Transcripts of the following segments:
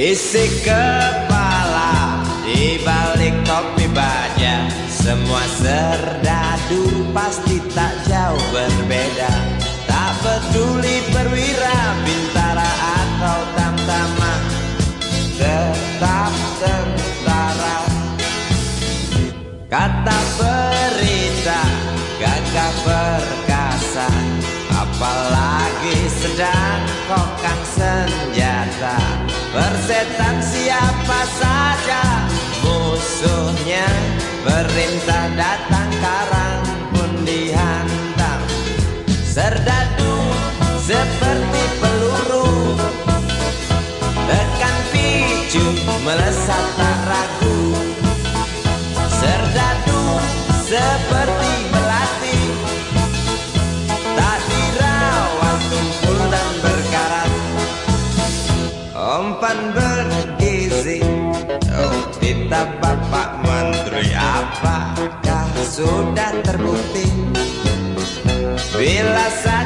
Isi kepala di balik topi baja. Semua serdadu pasti tak jauh berbeda. Tak peduli perwira bintara atau tamtama. Tetap tentara. Kata berita gagah berkata perkasa Apalagi sedang kokang senjata. Persetan siapa saja musuhnya Perintah datang karang pun dihantam. Serdadu seperti peluru Tekan picu melesat tak ragu. Serdadu seperti Oh ditabak Pak Menteri Apakah sudah terbukti? Bila saja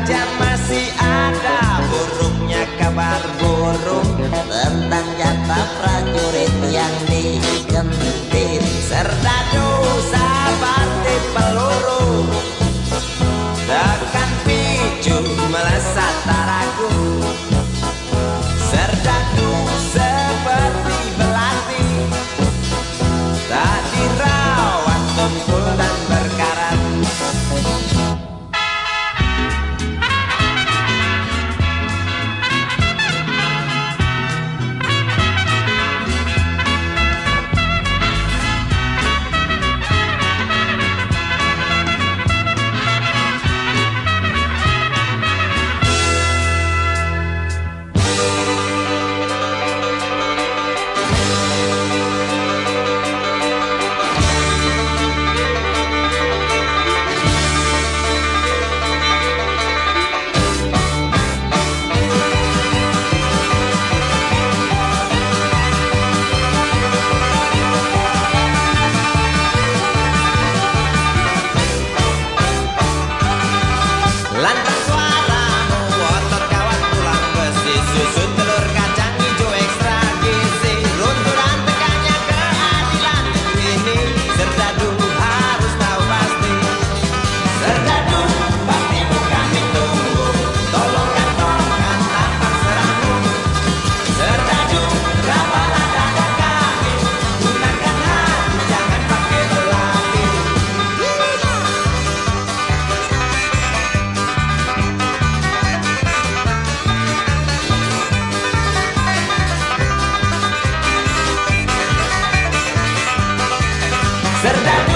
verdad.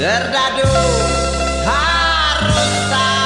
Serdadu harus tahu.